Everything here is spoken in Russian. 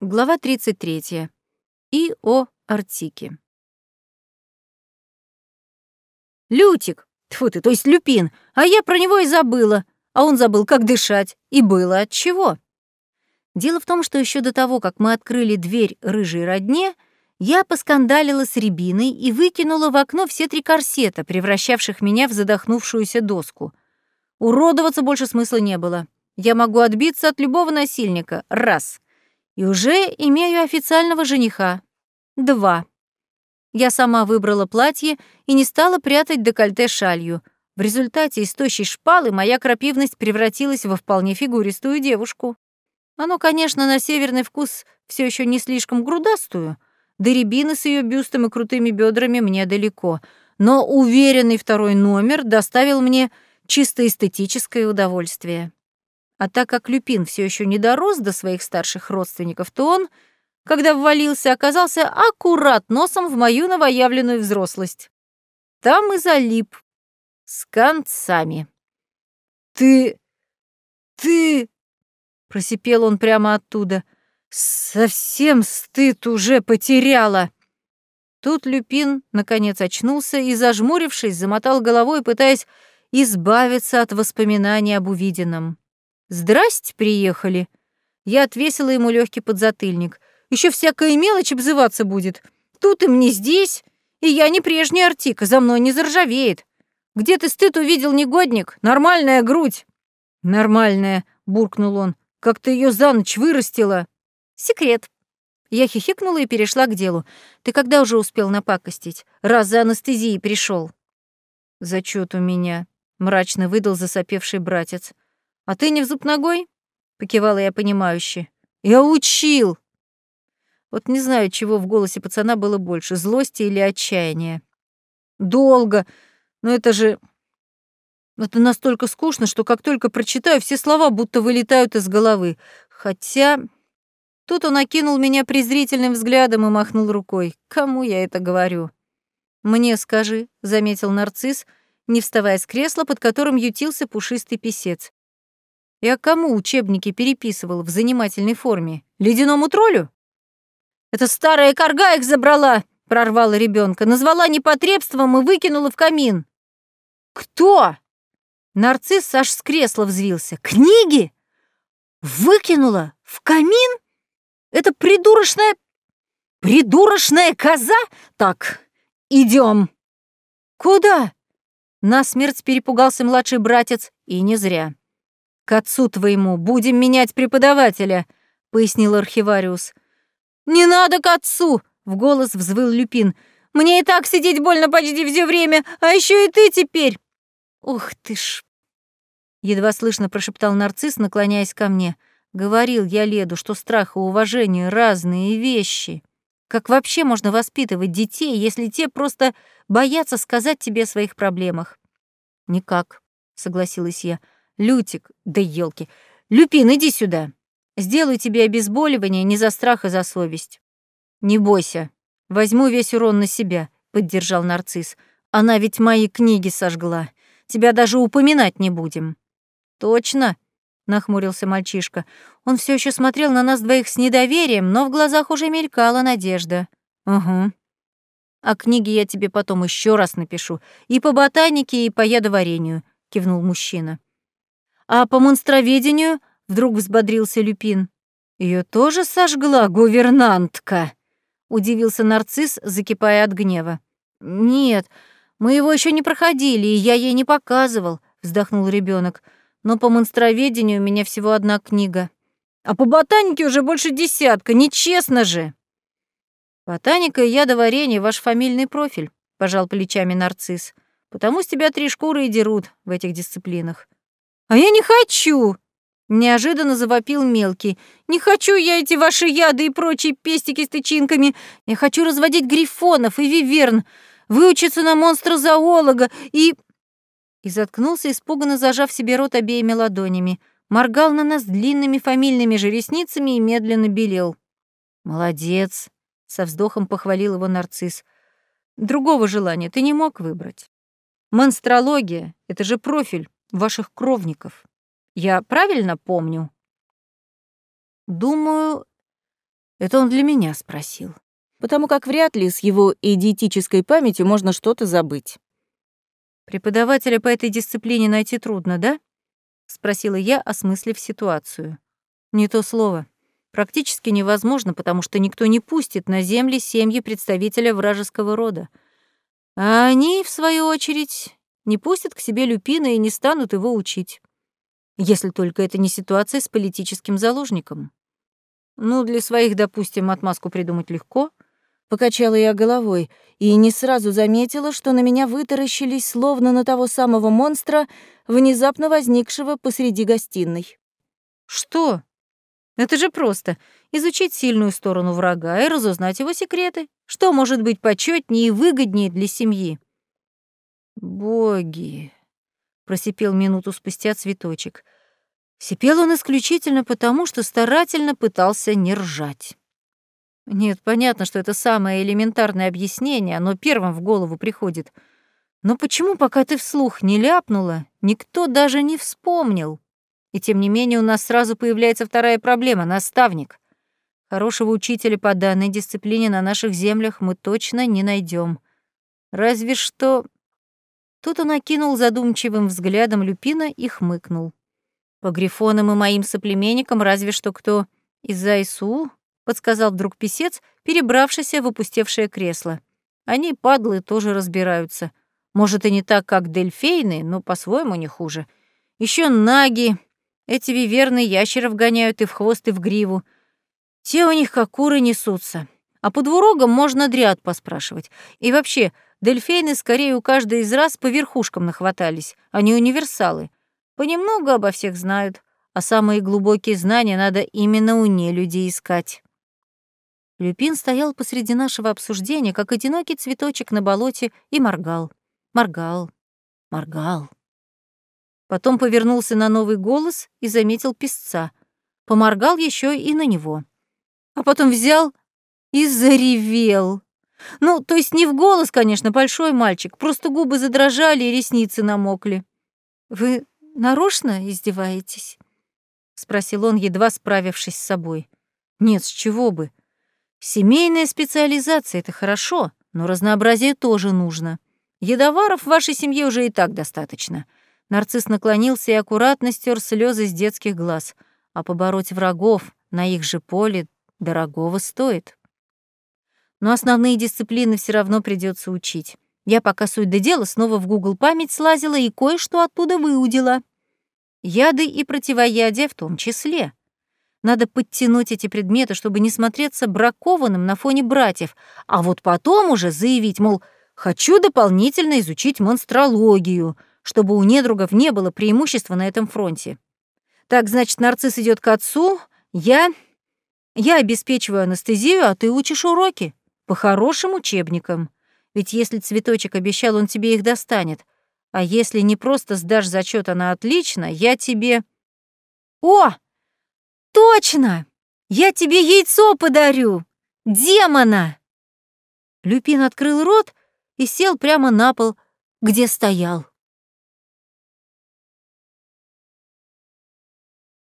Глава 33. И о Артике. Лютик! Тьфу ты, то есть Люпин, а я про него и забыла. А он забыл, как дышать. И было от чего. Дело в том, что еще до того, как мы открыли дверь рыжей родне, я поскандалила с рябиной и выкинула в окно все три корсета, превращавших меня в задохнувшуюся доску. Уродоваться больше смысла не было. Я могу отбиться от любого насильника. Раз — и уже имею официального жениха. Два. Я сама выбрала платье и не стала прятать декольте шалью. В результате из тощей шпалы моя крапивность превратилась во вполне фигуристую девушку. Оно, конечно, на северный вкус все еще не слишком грудастую, до рябины с ее бюстом и крутыми бедрами мне далеко, но уверенный второй номер доставил мне чисто эстетическое удовольствие. А так как Люпин все еще не дорос до своих старших родственников, то он, когда ввалился, оказался аккурат носом в мою новоявленную взрослость. Там и залип. С концами. «Ты... ты...» — просипел он прямо оттуда. «Совсем стыд уже потеряла!» Тут Люпин, наконец, очнулся и, зажмурившись, замотал головой, пытаясь избавиться от воспоминаний об увиденном. «Здрасте, приехали!» Я отвесила ему легкий подзатыльник. Еще всякая мелочь обзываться будет. Тут им не здесь, и я не прежняя Артика, за мной не заржавеет. Где ты стыд увидел, негодник? Нормальная грудь!» «Нормальная», — буркнул он. «Как ты ее за ночь вырастила?» «Секрет». Я хихикнула и перешла к делу. «Ты когда уже успел напакостить? Раз за анестезией пришел. «Зачет у меня», — мрачно выдал засопевший братец. «А ты не в зуб ногой?» — покивала я понимающе. «Я учил!» Вот не знаю, чего в голосе пацана было больше, злости или отчаяния. «Долго, но это же...» Это настолько скучно, что как только прочитаю, все слова будто вылетают из головы. Хотя... Тут он окинул меня презрительным взглядом и махнул рукой. Кому я это говорю? «Мне скажи», — заметил нарцисс, не вставая с кресла, под которым ютился пушистый писец. Я кому учебники переписывал в занимательной форме? Ледяному троллю? Это старая корга их забрала, прорвала ребенка, назвала непотребством и выкинула в камин. Кто? Нарцисс аж с кресла взвился. Книги? Выкинула? В камин? Это придурочная... Придурочная коза? Так, идем. Куда? Насмерть перепугался младший братец, и не зря. «К отцу твоему будем менять преподавателя», — пояснил архивариус. «Не надо к отцу!» — в голос взвыл Люпин. «Мне и так сидеть больно почти все время, а еще и ты теперь!» «Ух ты ж!» Едва слышно прошептал нарцисс, наклоняясь ко мне. «Говорил я Леду, что страх и уважение — разные вещи. Как вообще можно воспитывать детей, если те просто боятся сказать тебе о своих проблемах?» «Никак», — согласилась я. Лютик, да елки. Люпин, иди сюда. Сделаю тебе обезболивание не за страх, а за совесть. Не бойся. Возьму весь урон на себя, поддержал нарцисс. Она ведь мои книги сожгла. Тебя даже упоминать не будем. Точно, нахмурился мальчишка. Он все еще смотрел на нас двоих с недоверием, но в глазах уже мелькала надежда. Угу. А книги я тебе потом еще раз напишу. И по ботанике, и по ядоварению, кивнул мужчина. А по монстроведению вдруг взбодрился Люпин. Ее тоже сожгла гувернантка, удивился нарцисс, закипая от гнева. Нет, мы его еще не проходили, и я ей не показывал, вздохнул ребенок. Но по монстроведению у меня всего одна книга. А по ботанике уже больше десятка, нечестно же. Ботаника и ядоварение — ваш фамильный профиль, пожал плечами нарцисс. Потому с тебя три шкуры и дерут в этих дисциплинах. «А я не хочу!» Неожиданно завопил мелкий. «Не хочу я эти ваши яды и прочие пестики с тычинками. Я хочу разводить грифонов и виверн, выучиться на монстра-зоолога и...» И заткнулся, испуганно зажав себе рот обеими ладонями. Моргал на нас длинными фамильными же ресницами и медленно белел. «Молодец!» — со вздохом похвалил его нарцисс. «Другого желания ты не мог выбрать. Монстрология — это же профиль ваших кровников. Я правильно помню? Думаю, Это он для меня спросил. Потому как вряд ли с его идиотической памятью можно что-то забыть. Преподавателя по этой дисциплине найти трудно, да? Спросила я, осмыслив ситуацию. Не то слово. Практически невозможно, потому что никто не пустит на земли семьи представителя вражеского рода. А они, в свою очередь, не пустят к себе Люпина и не станут его учить. Если только это не ситуация с политическим заложником. Ну, для своих, допустим, отмазку придумать легко. Покачала я головой и не сразу заметила, что на меня вытаращились, словно на того самого монстра, внезапно возникшего посреди гостиной. «Что? Это же просто. Изучить сильную сторону врага и разузнать его секреты. Что может быть почетнее и выгоднее для семьи?» «Боги!» — просипел минуту спустя цветочек. Сипел он исключительно потому, что старательно пытался не ржать. Нет, понятно, что это самое элементарное объяснение, оно первым в голову приходит. Но почему, пока ты вслух не ляпнула, никто даже не вспомнил? И тем не менее у нас сразу появляется вторая проблема — наставник. Хорошего учителя по данной дисциплине на наших землях мы точно не найдем. Разве что Тут он окинул задумчивым взглядом Люпина и хмыкнул. «По Грифонам и моим соплеменникам разве что кто из Айсу», — подсказал вдруг писец, перебравшийся в опустевшее кресло. «Они, падлы, тоже разбираются. Может, и не так, как дельфейны, но по-своему не хуже. Еще наги. Эти виверны ящеров гоняют и в хвост, и в гриву. Те у них как куры несутся. А по двурогам можно дряд поспрашивать. И вообще, Дельфейны скорее у каждой из раз по верхушкам нахватались, они универсалы. Понемногу обо всех знают, а самые глубокие знания надо именно у нелюдей искать. Люпин стоял посреди нашего обсуждения, как одинокий цветочек на болоте, и моргал, моргал, моргал. Потом повернулся на новый голос и заметил песца. Поморгал еще и на него. А потом взял и заревел. Ну, то есть не в голос, конечно, большой мальчик, просто губы задрожали и ресницы намокли. «Вы нарочно издеваетесь?» — спросил он, едва справившись с собой. «Нет, с чего бы. Семейная специализация — это хорошо, но разнообразие тоже нужно. Едоваров в вашей семье уже и так достаточно». Нарцисс наклонился и аккуратно стер слезы с детских глаз, а побороть врагов на их же поле дорогого стоит но основные дисциплины все равно придется учить. Я пока суть до дела снова в Google память слазила и кое-что оттуда выудила. Яды и противоядия в том числе. Надо подтянуть эти предметы, чтобы не смотреться бракованным на фоне братьев, а вот потом уже заявить, мол, хочу дополнительно изучить монстрологию, чтобы у недругов не было преимущества на этом фронте. Так, значит, нарцисс идет к отцу, я... Я обеспечиваю анестезию, а ты учишь уроки. По хорошим учебникам. Ведь если цветочек обещал, он тебе их достанет. А если не просто сдашь зачет, она отлично, я тебе... О! Точно! Я тебе яйцо подарю! Демона! Люпин открыл рот и сел прямо на пол, где стоял.